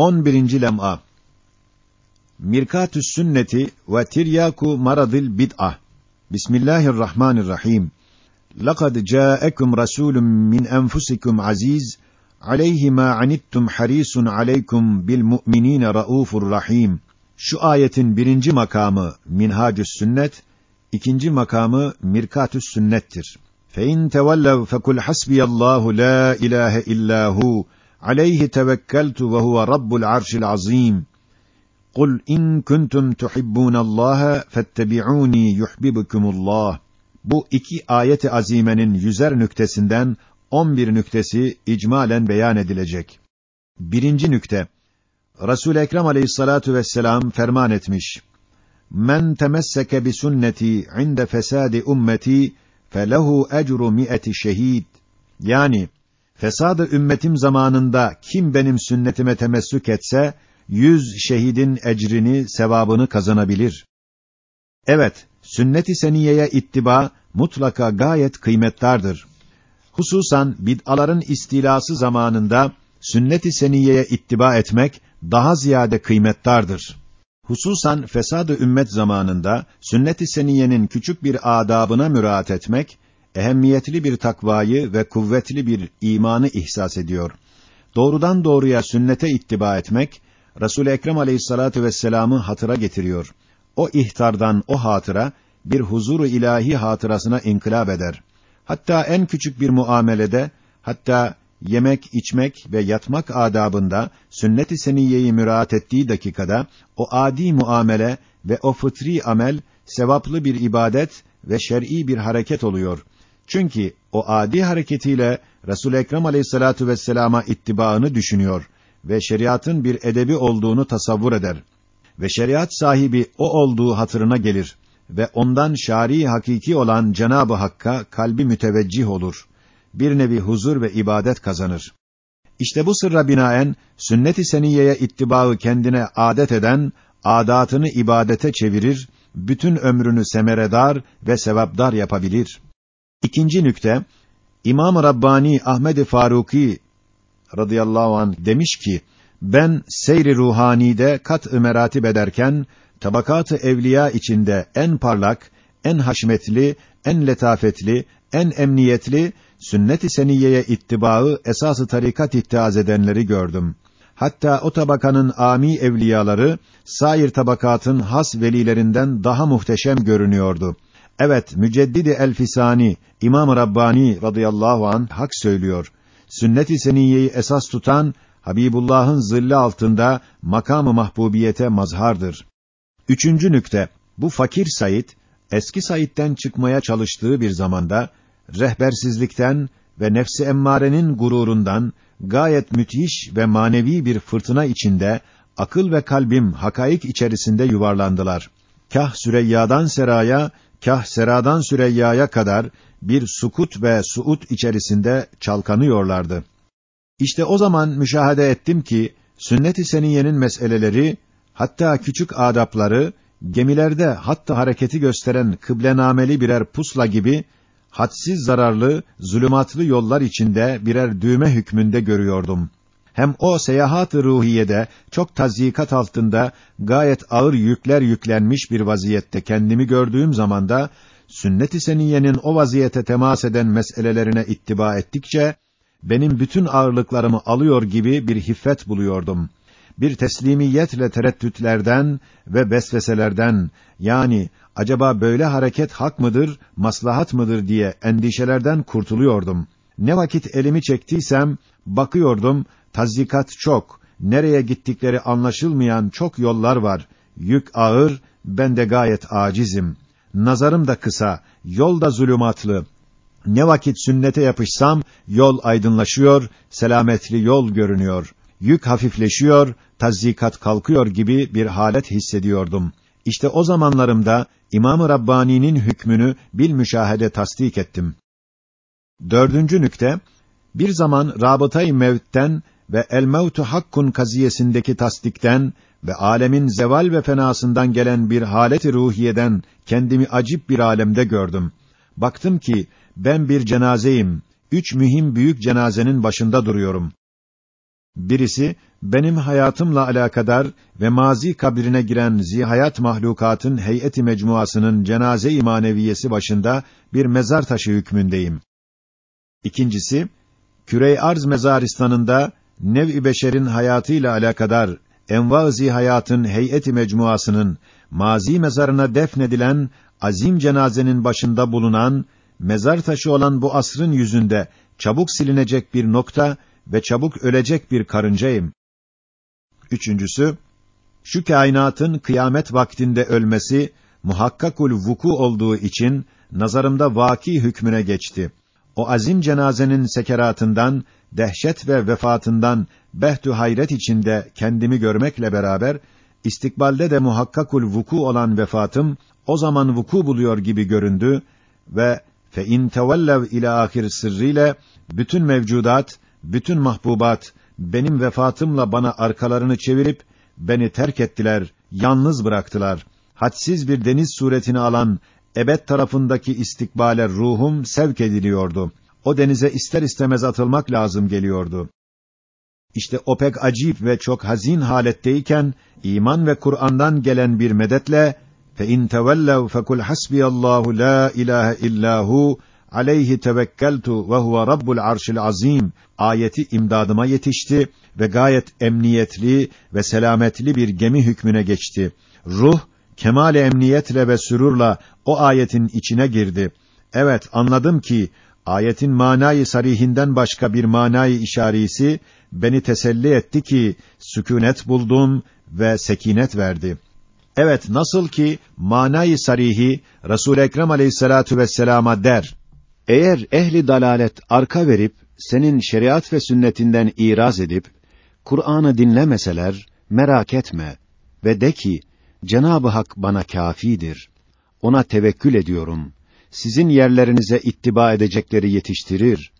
11. lem'a Mirkatü's sünneti ve tiryaku maradil bid'a Bismillahirrahmanirrahim Laqad ca'akum rasulun min enfusikum aziz aleyhi ma anittum harisun aleykum bil mu'minina raufur rahim Şu ayetin birinci makamı Minhacü's Sünnet, ikinci makamı Mirkatü's Sünnettir. Fe in tevellev fekul hasbiyallahu la ilahe illa hu aleyhi tevekkeltu ve huve rabbul arşil azim. Kul in kuntum tuhibbunallaha fettebi'uni yuhibbukumullah. Bu iki ayeti azimenin yüzer nüktesinden on bir nüktesi icmalen beyan edilecek. Birinci nükte Resul Ekrem Aleyhissalatu vesselam ferman etmiş. Men temesseke bi sünneti inde fesadi ummeti felehu ecru mi'eti şehid. Yani fesadı ümmetim zamanında kim benim sünnetime temessük etse yüz şehidin ecrini, sevabını kazanabilir. Evet, sünnet-i seniyeye ittiba mutlaka gayet kıymettardır. Hususan bid'aların istilası zamanında sünnet-i seniyeye ittiba etmek daha ziyade kıymettardır. Hususan fesad-ı ümmet zamanında sünnet-i seniyenin küçük bir adabına müraat etmek ehemmiyetli bir takvayı ve kuvvetli bir imanı ihsas ediyor. Doğrudan doğruya sünnete ittiba etmek Resul Ekrem Aleyhissalatu vesselam'ı hatıra getiriyor. O ihtardan o hatıra bir huzuru ilahi hatırasına inkılap eder. Hatta en küçük bir muamelede, hatta yemek, içmek ve yatmak adabında sünnet-i seniyyeyi müraat ettiği dakikada o adi muamele ve o fıtri amel sevaplı bir ibadet ve şer'i bir hareket oluyor. Çünkü o adi hareketiyle Resul Ekrem Aleyhissalatu vesselam'a ittibaını düşünüyor ve şeriatın bir edebi olduğunu tasavvur eder. Ve şeriat sahibi o olduğu hatırına gelir ve ondan şari hakiki olan Cenabı Hakk'a kalbi müteveccih olur. Bir nevi huzur ve ibadet kazanır. İşte bu sırra binaen sünnet-i seniyeye ittibaı kendine adet eden adatını ibadete çevirir, bütün ömrünü semeredar ve sevapdar yapabilir. İkinci nükte İmam Rabbani Ahmed Faruki radıyallahu an demiş ki ben seyri ruhanide kat-ı meratib ederken tabakat-ı evliya içinde en parlak, en haşmetli, en letafetli, en emniyetli sünnet-i seniyeye ittibaı esası tarikat ittihaz edenleri gördüm. Hatta o tabakanın ami evliyaları sair tabakatın has velilerinden daha muhteşem görünüyordu. Evet, Müceddidi Elfisani İmam Rabbani radıyallahu an hak söylüyor. Sünnet-i seniyyeyi esas tutan Habibullah'ın zilli altında makamı mahbubiyete mazhardır. Üçüncü nükte, bu fakir Said, eski Said'den çıkmaya çalıştığı bir zamanda, rehbersizlikten ve nefsi emmarenin gururundan, gayet müthiş ve manevi bir fırtına içinde, akıl ve kalbim hakaik içerisinde yuvarlandılar. Kah Süreyya'dan Seraya, kah Sera'dan Süreyya'ya kadar bir sukut ve suut içerisinde çalkanıyorlardı. İşte o zaman müşahede ettim ki sünnet-i seniyenin meseleleri hatta küçük adapları gemilerde hatta hareketi gösteren kıblenameli birer pusla gibi hadsiz zararlı, zulümatlı yollar içinde birer düğme hükmünde görüyordum. Hem o seyahat-ı ruhiyede çok tazyikat altında gayet ağır yükler yüklenmiş bir vaziyette kendimi gördüğüm zamanda sünnet-i seniyenin o vaziyete temas eden meselelerine ittiba ettikçe benim bütün ağırlıklarımı alıyor gibi bir hiffet buluyordum. Bir teslimiyetle tereddütlerden ve vesveselerden yani acaba böyle hareket hak mıdır, maslahat mıdır diye endişelerden kurtuluyordum. Ne vakit elimi çektiysem bakıyordum tazyikat çok, nereye gittikleri anlaşılmayan çok yollar var. Yük ağır, ben de gayet acizim. Nazarım da kısa, yol da zulümatlı. Ne vakit sünnete yapışsam yol aydınlaşıyor, selametli yol görünüyor. Yük hafifleşiyor, tazyikat kalkıyor gibi bir halet hissediyordum. İşte o zamanlarımda İmam-ı Rabbani'nin hükmünü bil müşahede tasdik ettim. Dördüncü nükte, bir zaman rabıtayı mevtten ve el mevtu hakkun kaziyesindeki tasdikten ve alemin zeval ve fenasından gelen bir halet-i ruhiyeden kendimi acip bir alemde gördüm. Baktım ki ben bir cenazeyim. Üç mühim büyük cenazenin başında duruyorum. Birisi, benim hayatımla alakadar ve mazi kabrine giren zihayat mahlukatın heyeti mecmuasının cenaze-i maneviyesi başında bir mezar taşı hükmündeyim. İkincisi, Kürey Arz mezaristanında nev-i beşerin hayatıyla alakadar enva-ı hayatın heyeti mecmuasının mazi mezarına defnedilen azim cenazenin başında bulunan mezar taşı olan bu asrın yüzünde çabuk silinecek bir nokta ve çabuk ölecek bir karıncayım. Üçüncüsü, şu kainatın kıyamet vaktinde ölmesi muhakkakul vuku olduğu için nazarımda vaki hükmüne geçti. O azim cenazenin sekeratından, dehşet ve vefatından behtü hayret içinde kendimi görmekle beraber istikbalde de muhakkakul vuku olan vefatım o zaman vuku buluyor gibi göründü ve fe in tevellev ila ahir sırrıyla bütün mevcudat, bütün mahbubat benim vefatımla bana arkalarını çevirip beni terk ettiler, yalnız bıraktılar. Hadsiz bir deniz suretini alan ebed tarafındaki istikbale ruhum sevk ediliyordu. O denize ister istemez atılmak lazım geliyordu. İşte o pek acip ve çok hazin haletteyken iman ve Kur'an'dan gelen bir medetle fe in tevellev fekul hasbiyallahu la ilahe illahu aleyhi tevekkeltu ve huve rabbul arşil azim ayeti imdadıma yetişti ve gayet emniyetli ve selametli bir gemi hükmüne geçti. Ruh kemal emniyetle ve sürurla o ayetin içine girdi. Evet anladım ki ayetin manayı sarihinden başka bir manayı işarisi beni teselli etti ki sükûnet buldum ve sekinet verdi. Evet nasıl ki manayı sarihi Resul Ekrem Aleyhissalatu vesselama der. Eğer ehli dalalet arka verip senin şeriat ve sünnetinden iraz edip Kur'an'ı dinlemeseler merak etme ve de ki Cenab-ı Hak bana kâfidir. Ona tevekkül ediyorum. Sizin yerlerinize ittiba edecekleri yetiştirir.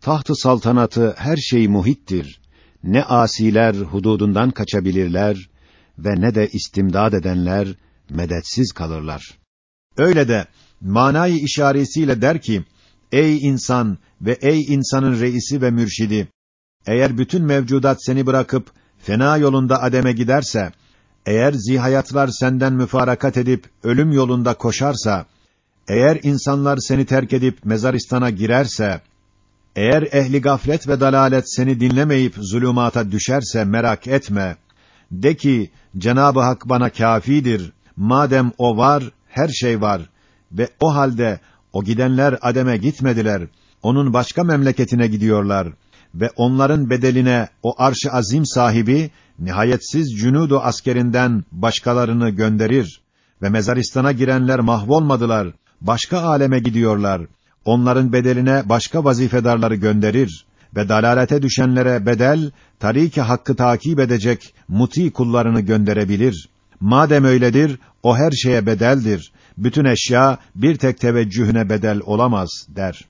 Tahtı saltanatı her şey muhittir. Ne asiler hududundan kaçabilirler ve ne de istimdad edenler medetsiz kalırlar. Öyle de manayı işaretiyle der ki: Ey insan ve ey insanın reisi ve mürşidi! Eğer bütün mevcudat seni bırakıp fena yolunda ademe giderse, eğer zihayatlar senden müfarakat edip ölüm yolunda koşarsa, eğer insanlar seni terk edip mezaristana girerse, eğer ehli gaflet ve dalalet seni dinlemeyip zulümata düşerse merak etme. De ki Cenab-ı Hak bana kâfidir. Madem o var, her şey var ve o halde o gidenler ademe gitmediler. Onun başka memleketine gidiyorlar ve onların bedeline o arş-ı azim sahibi nihayetsiz cünudu askerinden başkalarını gönderir ve mezaristana girenler mahvolmadılar. Başka aleme gidiyorlar. Onların bedeline başka vazifedarları gönderir ve dalalete düşenlere bedel, tariki hakkı takip edecek muti kullarını gönderebilir. Madem öyledir, o her şeye bedeldir. Bütün eşya bir tek teveccühüne bedel olamaz der.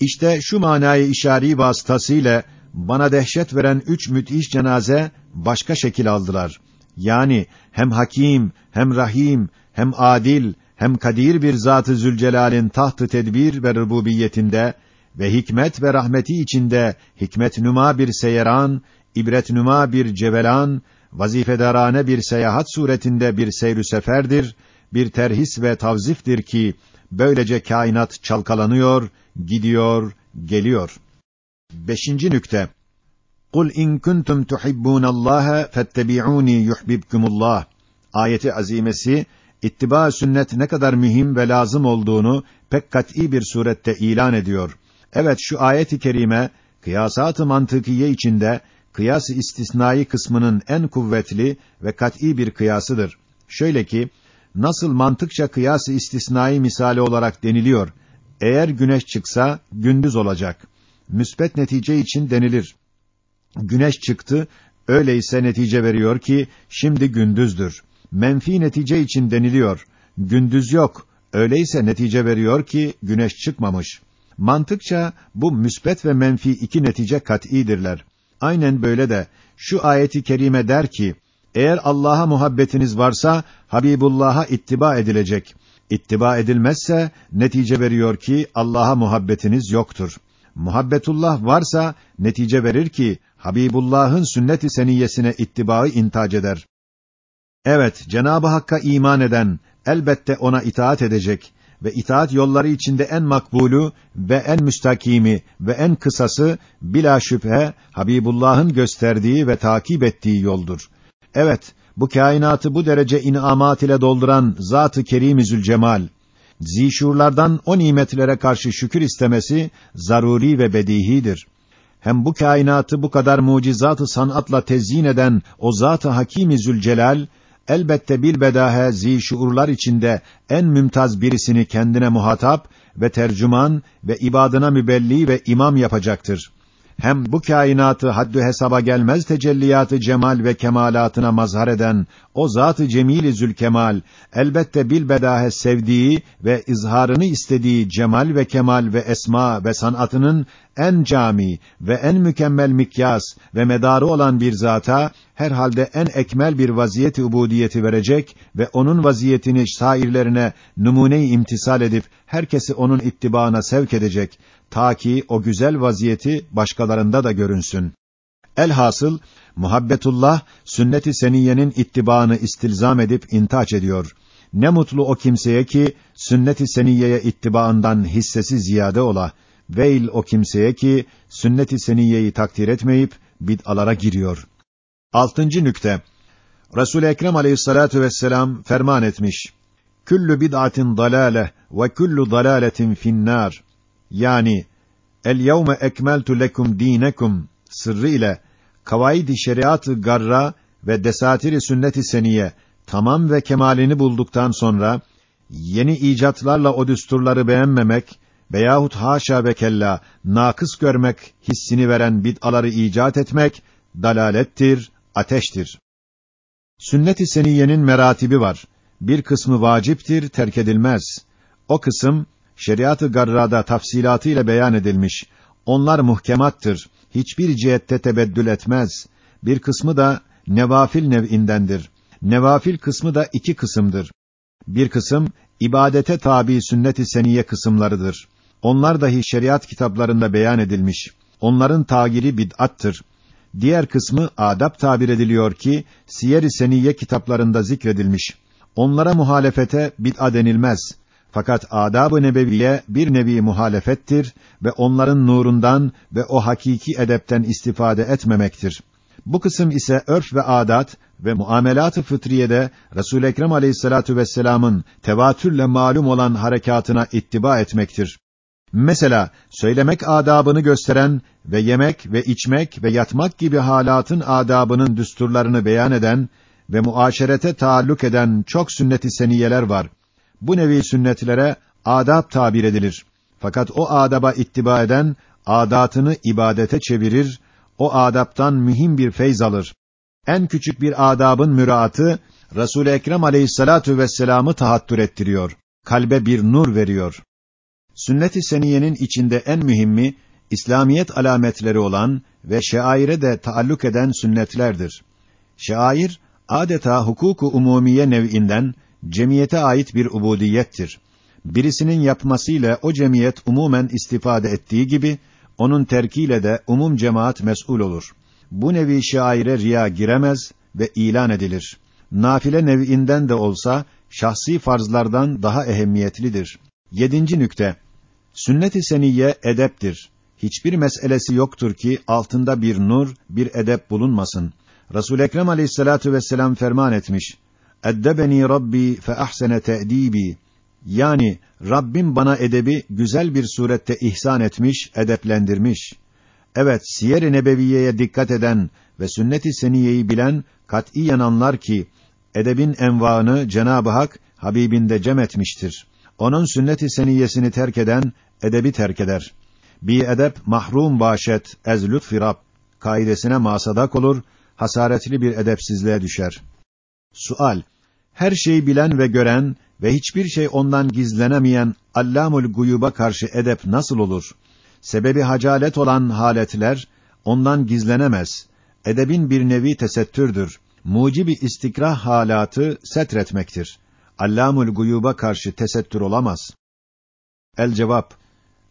İşte şu manayı işari vasıtasıyla bana dehşet veren üç müthiş cenaze başka şekil aldılar. Yani hem hakim, hem rahim, hem adil, hem kadir bir Zat-ı Zülcelal'in tahtı tedbir ve rububiyetinde ve hikmet ve rahmeti içinde hikmet nüma bir seyeran, ibret nüma bir cevelan, vazifedarane bir seyahat suretinde bir seyrü seferdir, bir terhis ve tavziftir ki böylece kainat çalkalanıyor, gidiyor, geliyor. Beşinci nükte. Kul in kuntum tuhibbunallaha fettebi'uni yuhibbukumullah. Ayeti azimesi ittiba sünnet ne kadar mühim ve lazım olduğunu pek kat'î bir surette ilan ediyor. Evet şu ayet-i kerime kıyasat-ı mantıkiye içinde kıyas-ı istisnai kısmının en kuvvetli ve kat'î bir kıyasıdır. Şöyle ki nasıl mantıkça kıyas-ı istisnai misali olarak deniliyor. Eğer güneş çıksa gündüz olacak. Müsbet netice için denilir. Güneş çıktı, öyleyse netice veriyor ki şimdi gündüzdür. Menfi netice için deniliyor. Gündüz yok. Öyleyse netice veriyor ki güneş çıkmamış. Mantıkça bu müsbet ve menfi iki netice kat'idirler. Aynen böyle de şu ayeti kerime der ki: Eğer Allah'a muhabbetiniz varsa Habibullah'a ittiba edilecek. İttiba edilmezse netice veriyor ki Allah'a muhabbetiniz yoktur. Muhabbetullah varsa netice verir ki Habibullah'ın sünnet-i seniyyesine ittibaı intac eder. Evet, Cenab-ı Hakk'a iman eden elbette ona itaat edecek ve itaat yolları içinde en makbulu ve en müstakimi ve en kısası bila şüphe Habibullah'ın gösterdiği ve takip ettiği yoldur. Evet, bu kainatı bu derece inamat ile dolduran Zat-ı Kerim-i Zülcemal, zişurlardan o nimetlere karşı şükür istemesi zaruri ve bedihidir. Hem bu kainatı bu kadar mucizat-ı sanatla tezyin eden o Zat-ı Hakim-i Zülcelal, elbette bilbedahe zişuurlar içinde en mümtaz birisini kendine muhatap ve tercüman ve ibadına mübelli ve imam yapacaktır hem bu kainatı haddü hesaba gelmez tecelliyatı cemal ve kemalatına mazhar eden o zat-ı cemil zülkemal elbette bilbedahe sevdiği ve izharını istediği cemal ve kemal ve esma ve sanatının en cami ve en mükemmel mikyas ve medarı olan bir zata herhalde en ekmel bir vaziyeti ubudiyeti verecek ve onun vaziyetini sairlerine numune-i imtisal edip herkesi onun ittibaına sevk edecek ta ki o güzel vaziyeti başkalarında da görünsün. Elhasıl muhabbetullah sünnet-i seniyenin ittibaını istilzam edip intaç ediyor. Ne mutlu o kimseye ki sünnet-i seniyeye ittibaından hissesi ziyade ola. Veil o kimseye ki sünnet-i seniyeyi takdir etmeyip bid'alara giriyor. Altıncı nükte. Resul Ekrem Aleyhissalatu vesselam ferman etmiş. Küllü bid'atin dalale ve küllü dalaletin finnar. Yani el yevme ekmeltu lekum dinekum sırrı ile kavaid-i şeriat-ı garra ve desatiri sünnet-i seniye tamam ve kemalini bulduktan sonra yeni icatlarla o düsturları beğenmemek veyahut haşa ve kella nakıs görmek hissini veren bid'aları icat etmek dalalettir, ateştir. Sünnet-i seniyenin meratibi var. Bir kısmı vaciptir, terk edilmez. O kısım şeriat-ı garrada tafsilatıyla beyan edilmiş. Onlar muhkemattır. Hiçbir cihette tebeddül etmez. Bir kısmı da nevafil nev'indendir. Nevafil kısmı da iki kısımdır. Bir kısım ibadete tabi sünnet-i seniye kısımlarıdır. Onlar dahi şeriat kitaplarında beyan edilmiş. Onların tagiri bid'attır. Diğer kısmı adab tabir ediliyor ki siyer-i seniye kitaplarında zikredilmiş. Onlara muhalefete bid'a denilmez. Fakat adab-ı nebeviye bir nevi muhalefettir ve onların nurundan ve o hakiki edepten istifade etmemektir. Bu kısım ise örf ve adat ve muamelat-ı fıtriyede Resul Ekrem Aleyhissalatu vesselam'ın tevatürle malum olan harekatına ittiba etmektir. Mesela söylemek adabını gösteren ve yemek ve içmek ve yatmak gibi halatın adabının düsturlarını beyan eden ve muaşerete taalluk eden çok sünnet-i seniyeler var bu nevi sünnetlere adab tabir edilir. Fakat o adaba ittiba eden adatını ibadete çevirir, o adaptan mühim bir feyz alır. En küçük bir adabın müraatı Resul Ekrem Aleyhissalatu vesselam'ı tahattür ettiriyor. Kalbe bir nur veriyor. Sünnet-i seniyenin içinde en mühimmi İslamiyet alametleri olan ve şaire de taalluk eden sünnetlerdir. Şair adeta hukuku umumiye nev'inden cemiyete ait bir ubudiyettir. Birisinin yapmasıyla o cemiyet umumen istifade ettiği gibi onun terkiyle de umum cemaat mesul olur. Bu nevi şaire riya giremez ve ilan edilir. Nafile nev'inden de olsa şahsi farzlardan daha ehemmiyetlidir. Yedinci nükte. Sünnet-i seniyye edeptir. Hiçbir meselesi yoktur ki altında bir nur, bir edep bulunmasın. Resul Ekrem Aleyhissalatu vesselam ferman etmiş. Eddebeni Rabbi fe ahsene te'dibi. Yani Rabbim bana edebi güzel bir surette ihsan etmiş, edeplendirmiş. Evet, siyer-i nebeviyeye dikkat eden ve sünnet-i seniyeyi bilen kat'iyen anlar ki edebin envaını Cenab-ı Hak Habibinde cem etmiştir. Onun sünnet-i seniyesini terk eden edebi terk eder. Bi edep mahrum başet ez lütfi Rab kaidesine masadak olur, hasaretli bir edepsizliğe düşer. Sual: her şeyi bilen ve gören ve hiçbir şey ondan gizlenemeyen Allamul Guyub'a karşı edep nasıl olur? Sebebi hacalet olan haletler ondan gizlenemez. Edebin bir nevi tesettürdür. Mucibi istikrah halatı setretmektir. Allamul Guyub'a karşı tesettür olamaz. El cevap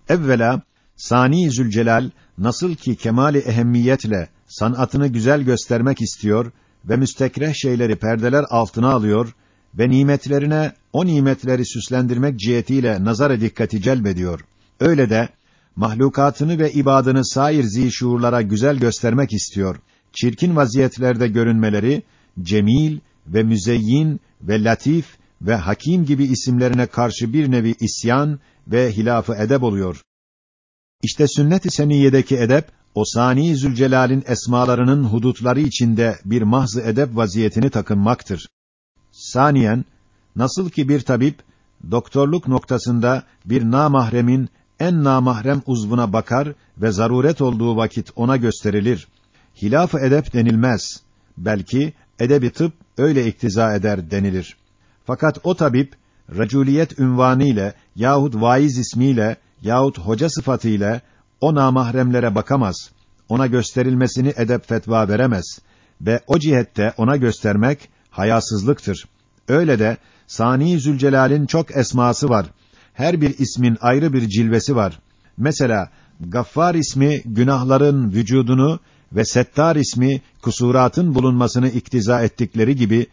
Evvela Sani Zülcelal nasıl ki kemali ehemmiyetle sanatını güzel göstermek istiyor ve müstekreh şeyleri perdeler altına alıyor ve nimetlerine o nimetleri süslendirmek cihetiyle nazara dikkati celbediyor. Öyle de mahlukatını ve ibadını sair zişuurlara güzel göstermek istiyor. Çirkin vaziyetlerde görünmeleri cemil ve müzeyyin ve latif ve hakim gibi isimlerine karşı bir nevi isyan ve hilafı edeb oluyor. İşte sünnet-i seniyedeki edep o Sani Zülcelal'in esmalarının hudutları içinde bir mahz edep vaziyetini takınmaktır. Saniyen nasıl ki bir tabip doktorluk noktasında bir namahremin en namahrem uzvuna bakar ve zaruret olduğu vakit ona gösterilir. Hilaf-ı edep denilmez. Belki edebi tıp öyle iktiza eder denilir. Fakat o tabip raculiyet ünvanı ile yahut vaiz ismiyle yahut hoca sıfatıyla o namahremlere bakamaz. Ona gösterilmesini edep fetva veremez ve o cihette ona göstermek hayasızlıktır. Öyle de Sani Zülcelal'in çok esması var. Her bir ismin ayrı bir cilvesi var. Mesela Gaffar ismi günahların vücudunu ve Settar ismi kusuratın bulunmasını iktiza ettikleri gibi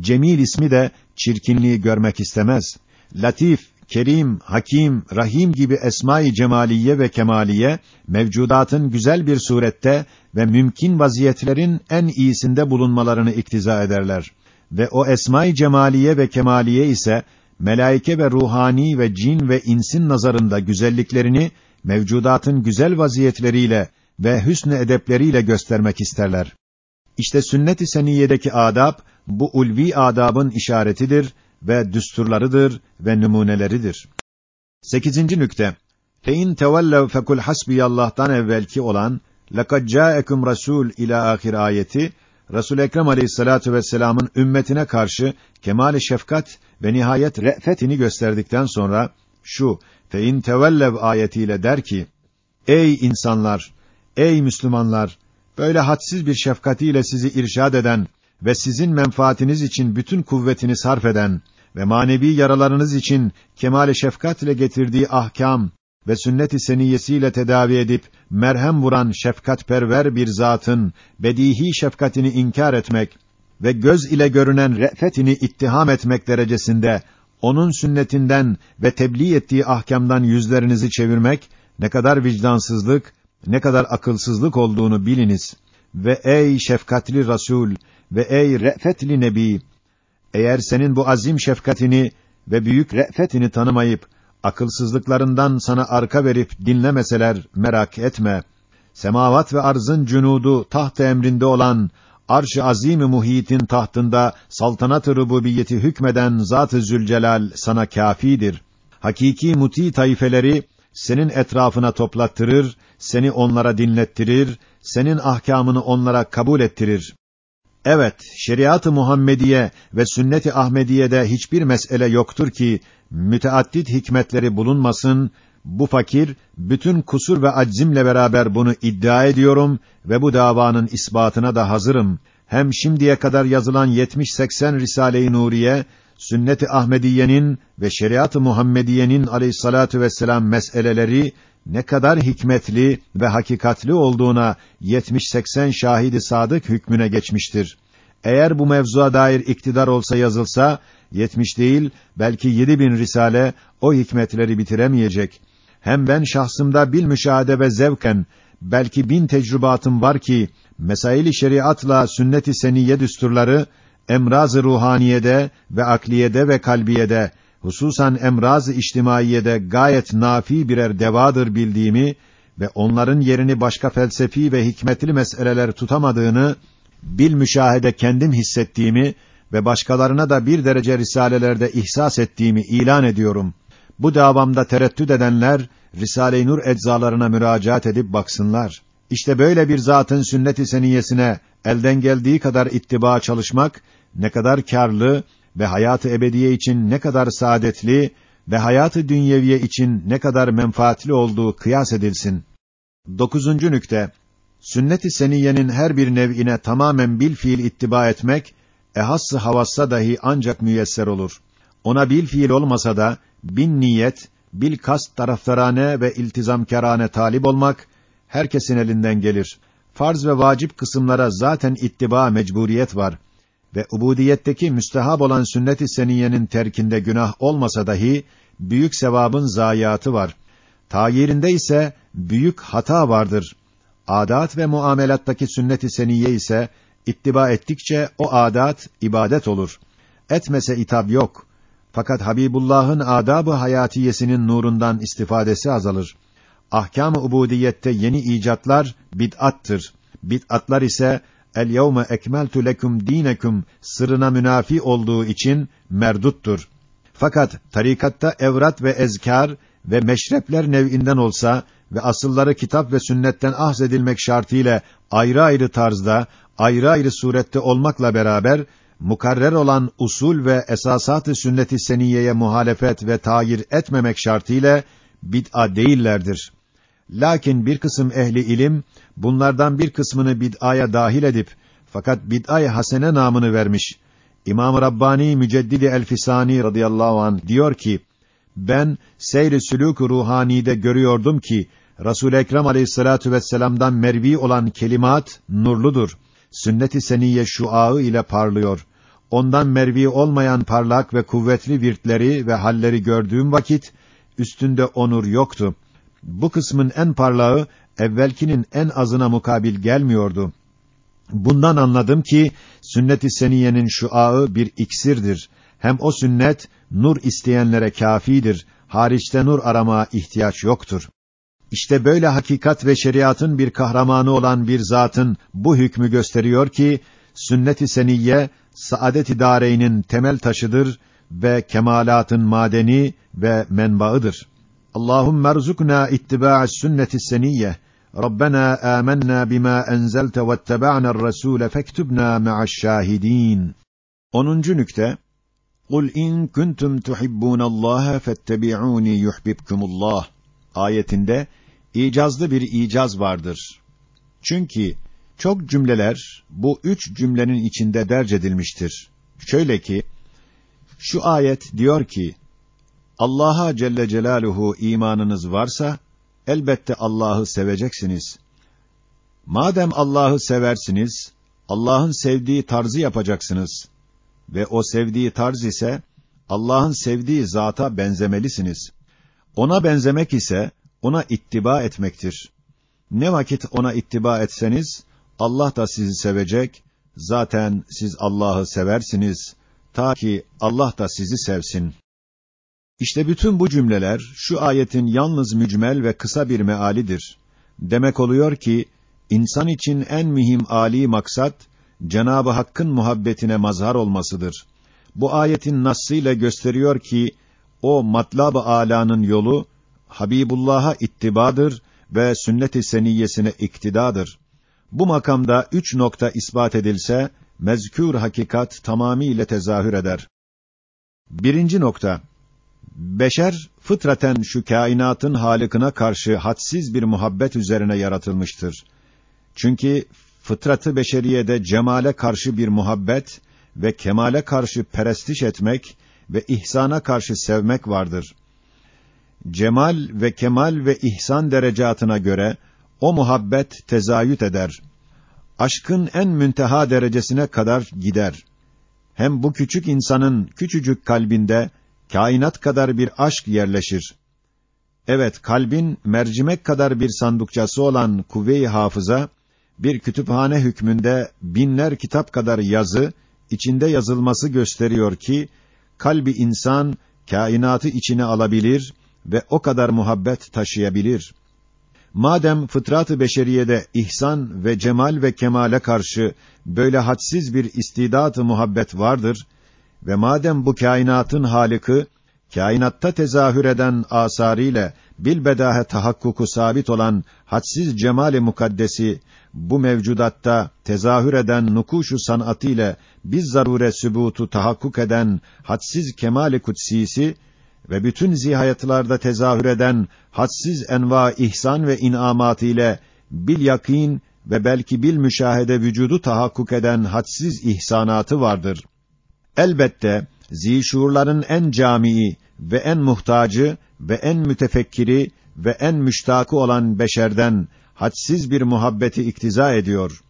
Cemil ismi de çirkinliği görmek istemez. Latif, Kerim, Hakim, Rahim gibi esma-i cemaliye ve kemaliye mevcudatın güzel bir surette ve mümkün vaziyetlerin en iyisinde bulunmalarını iktiza ederler. Ve o esma-i cemaliye ve kemaliye ise melaike ve ruhani ve cin ve insin nazarında güzelliklerini mevcudatın güzel vaziyetleriyle ve hüsnü edepleriyle göstermek isterler. İşte sünnet-i seniyedeki adab bu ulvi adabın işaretidir ve düsturlarıdır ve numuneleridir. Sekizinci nükte. Fein tevellev fekul hasbiyallah'tan evvelki olan lekad ca'ekum rasul ila ahir ayeti Resul Ekrem Aleyhissalatu vesselam'ın ümmetine karşı kemal şefkat ve nihayet re'fetini gösterdikten sonra şu fein tevellev ayetiyle der ki: Ey insanlar, ey Müslümanlar, böyle hadsiz bir şefkatiyle sizi irşad eden ve sizin menfaatiniz için bütün kuvvetini sarf eden ve manevi yaralarınız için kemal şefkat ile getirdiği ahkam ve sünnet-i seniyesiyle tedavi edip merhem vuran şefkatperver bir zatın bedihi şefkatini inkar etmek ve göz ile görünen re'fetini ittiham etmek derecesinde onun sünnetinden ve tebliğ ettiği ahkamdan yüzlerinizi çevirmek ne kadar vicdansızlık, ne kadar akılsızlık olduğunu biliniz. Ve ey şefkatli Rasul ve ey re'fetli Nebi, eğer senin bu azim şefkatini ve büyük re'fetini tanımayıp akılsızlıklarından sana arka verip dinlemeseler merak etme. Semavat ve arzın cunudu taht emrinde olan arş-ı azim muhitin tahtında saltanat-ı rububiyeti hükmeden Zat-ı Zülcelal sana kâfidir. Hakiki muti tayfeleri senin etrafına toplattırır, seni onlara dinlettirir, senin ahkamını onlara kabul ettirir. Evet, şeriat-ı Muhammediye ve sünnet-i Ahmediye'de hiçbir mesele yoktur ki müteaddit hikmetleri bulunmasın. Bu fakir bütün kusur ve aczimle beraber bunu iddia ediyorum ve bu davanın isbatına da hazırım. Hem şimdiye kadar yazılan 70-80 Risale-i Nuriye sünnet-i Ahmediye'nin ve şeriat-ı Muhammediye'nin aleyhissalatu vesselam meseleleri ne kadar hikmetli ve hakikatli olduğuna 70-80 şahidi sadık hükmüne geçmiştir. Eğer bu mevzuya dair iktidar olsa yazılsa, 70 değil, belki 7000 risale o hikmetleri bitiremeyecek. Hem ben şahsımda bil müşahede ve zevken, belki bin tecrübatım var ki, mesail-i şeriatla sünnet-i seniyye düsturları, emraz-ı ruhaniyede ve akliyede ve kalbiyede hususan emraz-ı içtimaiyede gayet nafi birer devadır bildiğimi ve onların yerini başka felsefi ve hikmetli meseleler tutamadığını bil müşahede kendim hissettiğimi ve başkalarına da bir derece risalelerde ihsas ettiğimi ilan ediyorum. Bu davamda tereddüt edenler Risale-i Nur eczalarına müracaat edip baksınlar. İşte böyle bir zatın sünnet-i seniyesine elden geldiği kadar ittiba çalışmak ne kadar karlı ve hayatı ebediye için ne kadar saadetli ve hayatı dünyeviye için ne kadar menfaatli olduğu kıyas edilsin. Dokuzuncu nükte Sünnet-i seniyenin her bir nev'ine tamamen bil fiil ittiba etmek ehassı havassa dahi ancak müyesser olur. Ona bil fiil olmasa da bin niyet, bil kast taraftarane ve iltizamkarane talip olmak herkesin elinden gelir. farz ve vacip kısımlara zaten ittiba mecburiyet var ve ubudiyetteki müstehab olan sünnet-i seniyenin terkinde günah olmasa dahi büyük sevabın zayiatı var. Tayirinde ise büyük hata vardır. Adat ve muamelattaki sünnet-i seniye ise ittiba ettikçe o adat ibadet olur. Etmese itab yok. Fakat Habibullah'ın adabı hayatiyesinin nurundan istifadesi azalır. Ahkâm-ı ubudiyette yeni icatlar bid'attır. Bid'atlar ise el yevme ekmeltu lekum dinekum sırrına münafi olduğu için merduttur. Fakat tarikatta evrat ve ezkar ve meşrepler nev'inden olsa ve asılları kitap ve sünnetten ahzedilmek şartıyla ayrı ayrı tarzda, ayrı ayrı surette olmakla beraber mukarrer olan usul ve esasat-ı sünnet-i seniyeye muhalefet ve tayir etmemek şartıyla bid'a değillerdir. Lakin bir kısım ehli ilim bunlardan bir kısmını bid'aya dahil edip fakat bid'ay hasene namını vermiş. İmam Rabbani Müceddidi Elfisani radıyallahu an diyor ki: Ben seyr-i sülûk ruhanide görüyordum ki Resul Ekrem Aleyhissalatu vesselam'dan mervi olan kelimat nurludur. Sünnet-i seniyye şuağı ile parlıyor. Ondan mervi olmayan parlak ve kuvvetli virtleri ve halleri gördüğüm vakit üstünde onur yoktu. Bu kısmın en parlağı evvelkinin en azına mukabil gelmiyordu. Bundan anladım ki sünnet-i seniyenin şuağı bir iksirdir. Hem o sünnet nur isteyenlere kafidir. Hariçte nur aramaya ihtiyaç yoktur. İşte böyle hakikat ve şeriatın bir kahramanı olan bir zatın bu hükmü gösteriyor ki sünnet-i seniyye saadet-i dareynin temel taşıdır ve kemalatın madeni ve menbaıdır. Allahumme erzukna ittiba'as sünneti seniyye. Rabbena amennâ bima enzelte vetteba'na'r rasûle fektubna ma'aş şahidin. 10. nükte Kul in kuntum tuhibbunallaha fettebi'uni yuhibbukumullah ayetinde icazlı bir icaz vardır. Çünkü çok cümleler bu üç cümlenin içinde derc edilmiştir. Şöyle ki şu ayet diyor ki Allah'a Celle Celaluhu imanınız varsa elbette Allah'ı seveceksiniz. Madem Allah'ı seversiniz, Allah'ın sevdiği tarzı yapacaksınız ve o sevdiği tarz ise Allah'ın sevdiği zata benzemelisiniz. Ona benzemek ise ona ittiba etmektir. Ne vakit ona ittiba etseniz Allah da sizi sevecek. Zaten siz Allah'ı seversiniz ta ki Allah da sizi sevsin. İşte bütün bu cümleler şu ayetin yalnız mücmel ve kısa bir mealidir. Demek oluyor ki insan için en mühim ali maksat Cenabı Hakk'ın muhabbetine mazhar olmasıdır. Bu ayetin nassıyla gösteriyor ki o matlab-ı alanın yolu Habibullah'a ittibadır ve sünnet-i seniyyesine iktidadır. Bu makamda üç nokta ispat edilse, mezkür hakikat tamamiyle tezahür eder. Birinci nokta, beşer fıtraten şu kainatın halikına karşı hadsiz bir muhabbet üzerine yaratılmıştır. Çünkü fıtratı beşeriyede cemale karşı bir muhabbet ve kemale karşı perestiş etmek ve ihsana karşı sevmek vardır. Cemal ve kemal ve ihsan derecatına göre o muhabbet tezayüt eder. Aşkın en münteha derecesine kadar gider. Hem bu küçük insanın küçücük kalbinde kainat kadar bir aşk yerleşir. Evet, kalbin mercimek kadar bir sandukçası olan kuvve-i hafıza, bir kütüphane hükmünde binler kitap kadar yazı, içinde yazılması gösteriyor ki, kalbi insan, kainatı içine alabilir ve o kadar muhabbet taşıyabilir. Madem fıtrat-ı beşeriyede ihsan ve cemal ve kemale karşı böyle hadsiz bir istidat-ı muhabbet vardır ve madem bu kainatın haliki kainatta tezahür eden asarıyla bilbedahe tahakkuku sabit olan hadsiz cemali mukaddesi bu mevcudatta tezahür eden nukuşu sanatı ile biz zarure sübutu tahakkuk eden hadsiz kemali kutsisi ve bütün zihayatlarda tezahür eden hadsiz enva ihsan ve inamat ile bil yakin ve belki bil müşahede vücudu tahakkuk eden hadsiz ihsanatı vardır. Elbette zişurların en camii ve en muhtacı ve en mütefekkiri ve en müştakı olan beşerden hadsiz bir muhabbeti iktiza ediyor.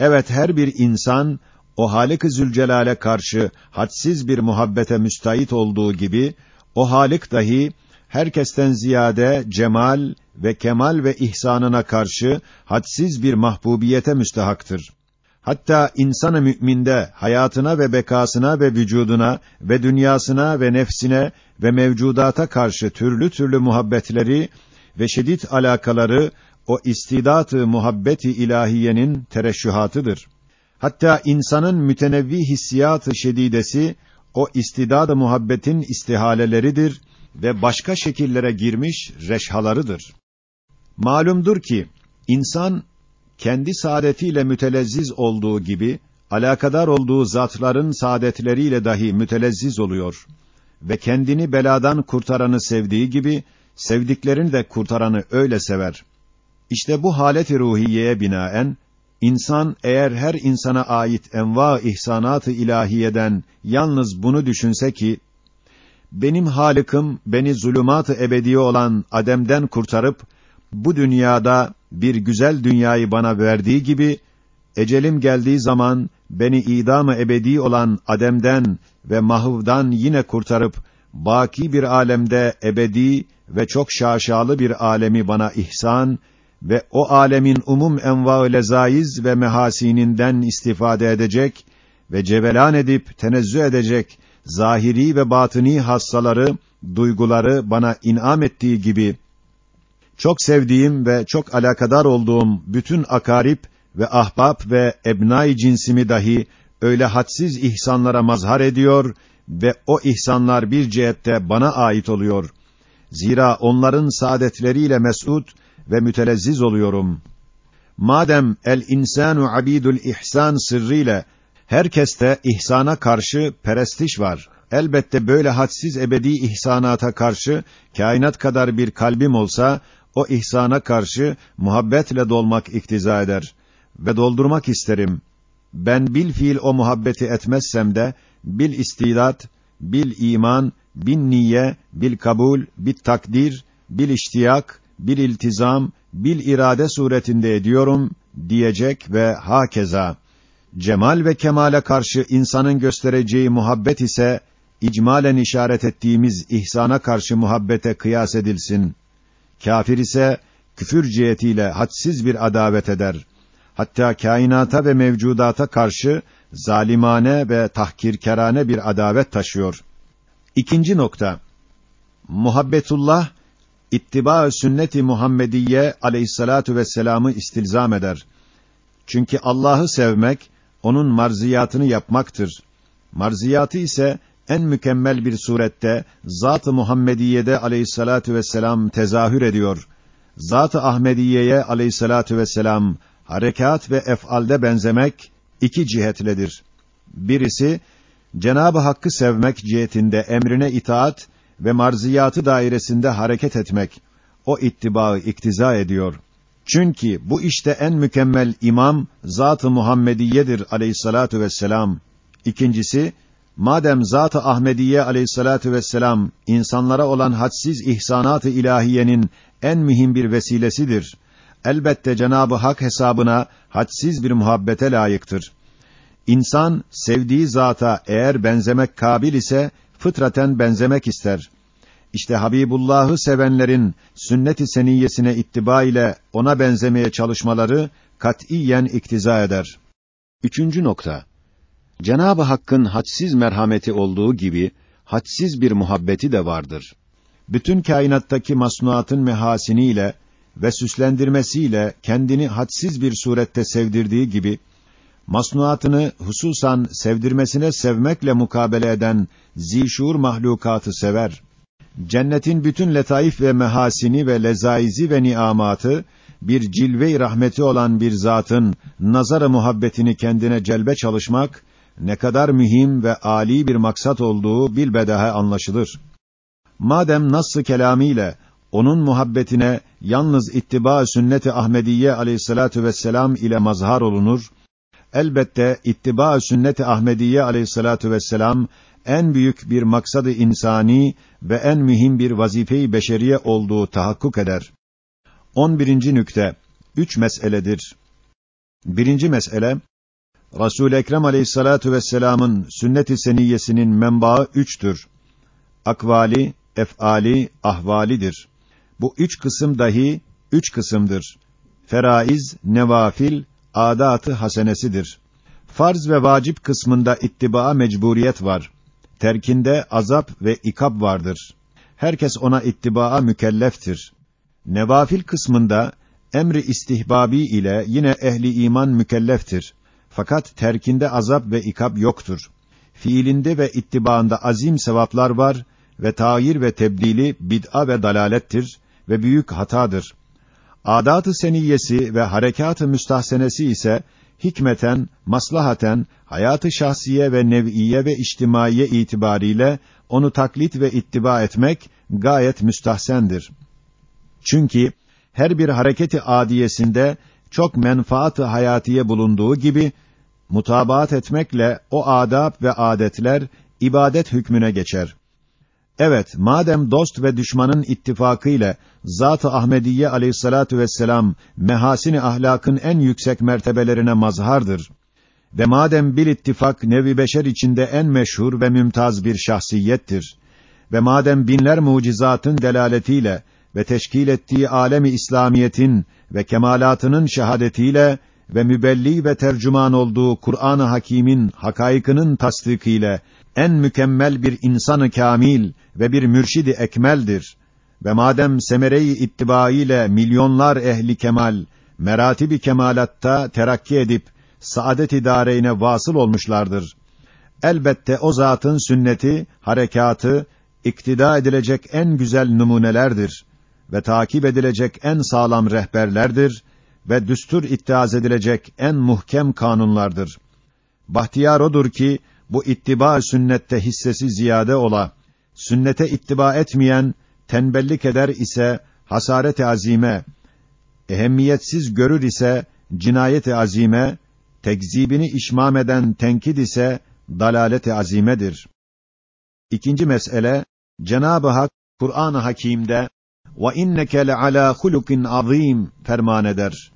Evet her bir insan o Halik-i Zülcelal'e karşı hadsiz bir muhabbete müstahit olduğu gibi o Halik dahi herkesten ziyade cemal ve kemal ve ihsanına karşı hadsiz bir mahbubiyete müstehaktır. Hatta insanı müminde hayatına ve bekasına ve vücuduna ve dünyasına ve nefsine ve mevcudata karşı türlü türlü muhabbetleri ve şiddet alakaları o istidatı muhabbeti ilahiyenin tereşşühatıdır. Hatta insanın mütenevvi hissiyatı şedidesi o istidad-ı muhabbetin istihaleleridir ve başka şekillere girmiş reşhalarıdır. Malumdur ki insan kendi saadetiyle mütelezziz olduğu gibi alakadar olduğu zatların saadetleriyle dahi mütelezziz oluyor ve kendini beladan kurtaranı sevdiği gibi sevdiklerini de kurtaranı öyle sever. İşte bu haleti ruhiyeye binaen insan eğer her insana ait enva ihsanatı ilahiyeden yalnız bunu düşünse ki benim Halık'ım beni zulümat-ı ebedi olan Adem'den kurtarıp bu dünyada bir güzel dünyayı bana verdiği gibi ecelim geldiği zaman beni idam-ı ebedi olan Adem'den ve mahvdan yine kurtarıp baki bir alemde ebedi ve çok şaşalı bir alemi bana ihsan ve o alemin umum enva-ı lezaiz ve mehasininden istifade edecek ve cevelan edip tenezzü edecek zahiri ve batini hassaları, duyguları bana inam ettiği gibi çok sevdiğim ve çok alakadar olduğum bütün akarip ve ahbap ve ebnai cinsimi dahi öyle hadsiz ihsanlara mazhar ediyor ve o ihsanlar bir cihette bana ait oluyor. Zira onların saadetleriyle mes'ud ve mütelezziz oluyorum. Madem el insanu abidul ihsan sırrıyla herkeste ihsana karşı perestiş var. Elbette böyle hadsiz ebedi ihsanata karşı kainat kadar bir kalbim olsa o ihsana karşı muhabbetle dolmak iktiza eder ve doldurmak isterim. Ben bil fiil o muhabbeti etmezsem de bil istidat, bil iman, bin niye, bil kabul, bil takdir, bil iştiyak, bil iltizam, bil irade suretinde ediyorum diyecek ve hakeza. Cemal ve kemale karşı insanın göstereceği muhabbet ise icmalen işaret ettiğimiz ihsana karşı muhabbete kıyas edilsin. Kafir ise küfür cihetiyle hadsiz bir adavet eder. Hatta kainata ve mevcudata karşı zalimane ve tahkirkerane bir adavet taşıyor. İkinci nokta. Muhabbetullah ittiba sünnet-i Muhammediye aleyhissalatu vesselam'ı istilzam eder. Çünkü Allah'ı sevmek onun marziyatını yapmaktır. Marziyatı ise en mükemmel bir surette Zat-ı Muhammediye'de aleyhissalatu vesselam tezahür ediyor. Zat-ı Ahmediye'ye aleyhissalatu vesselam harekat ve ef'alde benzemek iki cihetledir. Birisi Cenab-ı Hakk'ı sevmek cihetinde emrine itaat ve marziyatı dairesinde hareket etmek. O ittibaı iktiza ediyor. Çünkü bu işte en mükemmel imam Zat-ı Muhammediye'dir aleyhissalatu vesselam. İkincisi madem Zat-ı Ahmediye aleyhissalatu vesselam insanlara olan hadsiz ihsanat-ı ilahiyenin en mühim bir vesilesidir. Elbette Cenabı Hak hesabına hadsiz bir muhabbete layıktır. İnsan sevdiği zata eğer benzemek kabil ise fıtraten benzemek ister. İşte Habibullah'ı sevenlerin sünnet-i seniyyesine ittiba ile ona benzemeye çalışmaları katiyen iktiza eder. Üçüncü nokta. Cenabı Hakk'ın hadsiz merhameti olduğu gibi hadsiz bir muhabbeti de vardır. Bütün kainattaki masnuatın mehasiniyle ve süslendirmesiyle kendini hadsiz bir surette sevdirdiği gibi masnuatını hususan sevdirmesine sevmekle mukabele eden zişur mahlukatı sever. Cennetin bütün letaif ve mehasini ve lezaizi ve niamatı bir cilve-i rahmeti olan bir zatın nazara muhabbetini kendine celbe çalışmak ne kadar mühim ve âli bir maksat olduğu bilbedahe anlaşılır. Madem nassı kelamiyle onun muhabbetine yalnız ittiba sünnet-i Ahmediye aleyhissalatu vesselam ile mazhar olunur. Elbette ittiba sünnet-i Ahmediye aleyhissalatu vesselam en büyük bir maksadı insani ve en mühim bir vazife-i beşeriye olduğu tahakkuk eder. 11. nükte üç meseledir. Birinci mesele, Resul-i Ekrem Aleyhissalatu vesselam'ın sünnet-i seniyyesinin menbaı üçtür. Akvali, ef'ali, ahvalidir. Bu üç kısım dahi üç kısımdır. Feraiz, nevafil, adatı hasenesidir. Farz ve vacip kısmında ittibaa mecburiyet var. Terkinde azap ve ikab vardır. Herkes ona ittibaa mükelleftir. Nevafil kısmında emri istihbabi ile yine ehli iman mükelleftir. Fakat terkinde azap ve ikab yoktur. Fiilinde ve ittibaında azim sevaplar var ve tayir ve tebdili bid'a ve dalalettir ve büyük hatadır. Adat-ı seniyyesi ve harekat-ı müstahsenesi ise hikmeten, maslahaten, hayatı şahsiye ve nev'iye ve içtimaiye itibariyle onu taklit ve ittiba etmek gayet müstahsendir. Çünkü her bir hareketi adiyesinde çok menfaat-ı hayatiye bulunduğu gibi mutabaat etmekle o adab ve adetler ibadet hükmüne geçer. Evet, madem dost ve düşmanın ittifakıyla Zat-ı Ahmediye Aleyhissalatu vesselam mehasini ahlakın en yüksek mertebelerine mazhardır ve madem bir ittifak nevi beşer içinde en meşhur ve mümtaz bir şahsiyettir ve madem binler mucizatın delaletiyle ve teşkil ettiği alemi İslamiyetin ve kemalatının şehadetiyle ve mübelli ve tercüman olduğu Kur'an-ı Hakîm'in hakaykının tasdikiyle en mükemmel bir insanı kamil ve bir mürşidi ekmeldir. Ve madem semere-i ittibaıyla milyonlar ehli kemal, meratibi kemalatta terakki edip saadet-i dâreyne vasıl olmuşlardır. Elbette o zatın sünneti, harekatı iktida edilecek en güzel numunelerdir ve takip edilecek en sağlam rehberlerdir ve düstur ittiaz edilecek en muhkem kanunlardır. Bahtiyar odur ki bu ittiba sünnette hissesi ziyade ola, sünnete ittiba etmeyen tenbellik eder ise hasaret-i azime, ehemmiyetsiz görür ise cinayet-i azime, tekzibini işmam eden tenkid ise dalalet-i azimedir. İkinci mesele Cenab-ı Hak Kur'an-ı Hakîm'de ve inneke le ala hulukin azim ferman eder.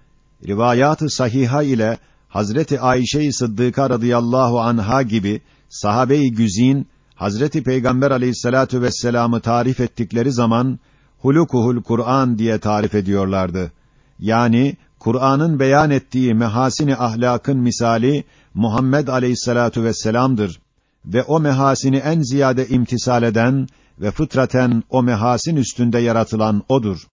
Rivayat-ı sahiha ile Hazreti Ayşe-i Sıddıka radıyallahu anha gibi sahabe-i güzin Hazreti Peygamber aleyhissalatu vesselam'ı tarif ettikleri zaman hulukuhul Kur'an diye tarif ediyorlardı. Yani Kur'an'ın beyan ettiği mehasini ahlakın misali Muhammed aleyhissalatu vesselam'dır ve o mehasini en ziyade imtisal eden ve fıtraten o mehasin üstünde yaratılan odur.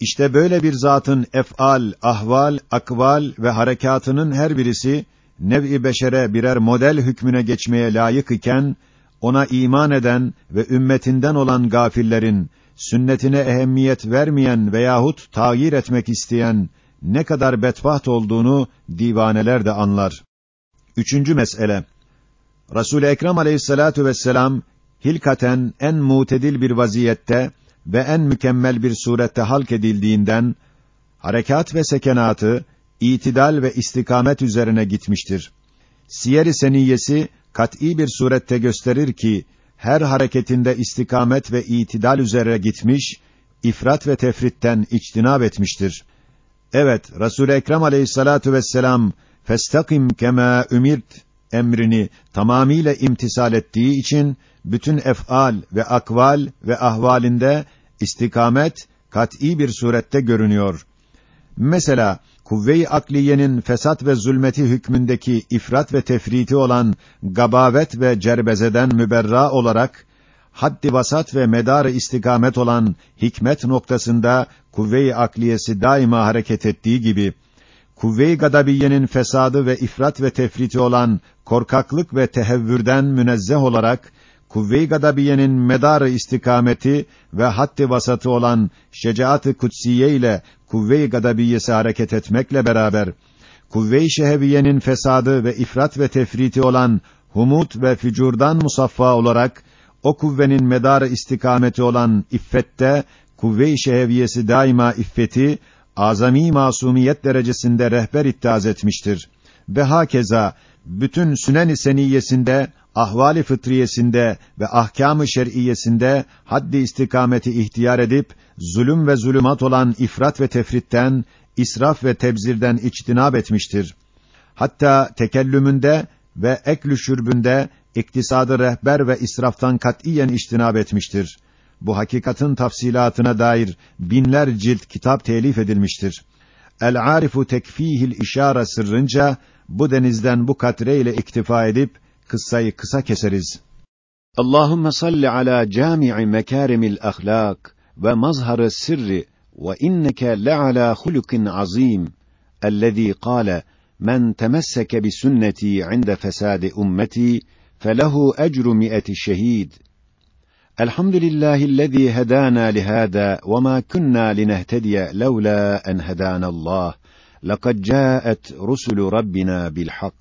İşte böyle bir zatın ef'al, ahval, akval ve harekatının her birisi nev'i beşere birer model hükmüne geçmeye layık iken ona iman eden ve ümmetinden olan gafillerin sünnetine ehemmiyet vermeyen veyahut tağyir etmek isteyen ne kadar bedbaht olduğunu divaneler de anlar. Üçüncü mesele. Resul Ekrem Aleyhissalatu vesselam hilkaten en mutedil bir vaziyette ve en mükemmel bir surette halk edildiğinden harekat ve sekenatı itidal ve istikamet üzerine gitmiştir. Siyer-i Seniyyesi kat'î bir surette gösterir ki her hareketinde istikamet ve itidal üzere gitmiş, ifrat ve tefritten içtinab etmiştir. Evet, Resul Ekrem Aleyhissalatu vesselam "Festakim kema ümirt" emrini tamamiyle imtisal ettiği için bütün ef'al ve akval ve ahvalinde istikamet kat'î bir surette görünüyor. Mesela kuvve-i akliyenin fesat ve zulmeti hükmündeki ifrat ve tefriti olan gabavet ve cerbezeden müberra olarak haddi vasat ve medarı istikamet olan hikmet noktasında kuvve-i akliyesi daima hareket ettiği gibi kuvve-i gadabiyenin fesadı ve ifrat ve tefriti olan korkaklık ve tehevvürden münezzeh olarak kuvve-i gadabiyenin medarı istikameti ve haddi vasatı olan şecaat-ı kutsiye ile kuvve-i gadabiyesi hareket etmekle beraber kuvve-i şehviyenin fesadı ve ifrat ve tefriti olan humut ve fücurdan musaffa olarak o kuvvenin medarı istikameti olan iffette kuvve-i şehviyesi daima iffeti azami masumiyet derecesinde rehber ittaz etmiştir. Ve hakeza bütün sünen-i seniyesinde, ahvali fıtriyesinde ve ahkâm-ı şer'iyesinde haddi istikameti ihtiyar edip zulüm ve zulümat olan ifrat ve tefritten israf ve tebzirden içtinab etmiştir. Hatta tekellümünde ve eklü şürbünde iktisadı rehber ve israftan katiyen içtinab etmiştir. Bu hakikatin tafsilatına dair binler cilt kitap telif edilmiştir. El-Arifu tekfihil işara sırrınca bu denizden bu katre ile iktifa edip kıssayı kısa keseriz. Allahumme salli ala cami'i mekarimil ahlak ve mazharı sirri ve inneke le'ala hulukin azim ellezî kâle men temesseke bi sünneti inde fesadi ummeti felehu ecru mi'eti şehid. Elhamdülillahi'llezî hedâna lihâdâ ve mâ kunnâ linehtediye levlâ en hedânallâh. لقد جاءت رسل ربنا بالحق.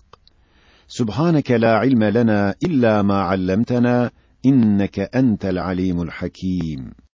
سبحانك لا علم لنا إلا ما علمتنا إنك أنت العليم الحكيم.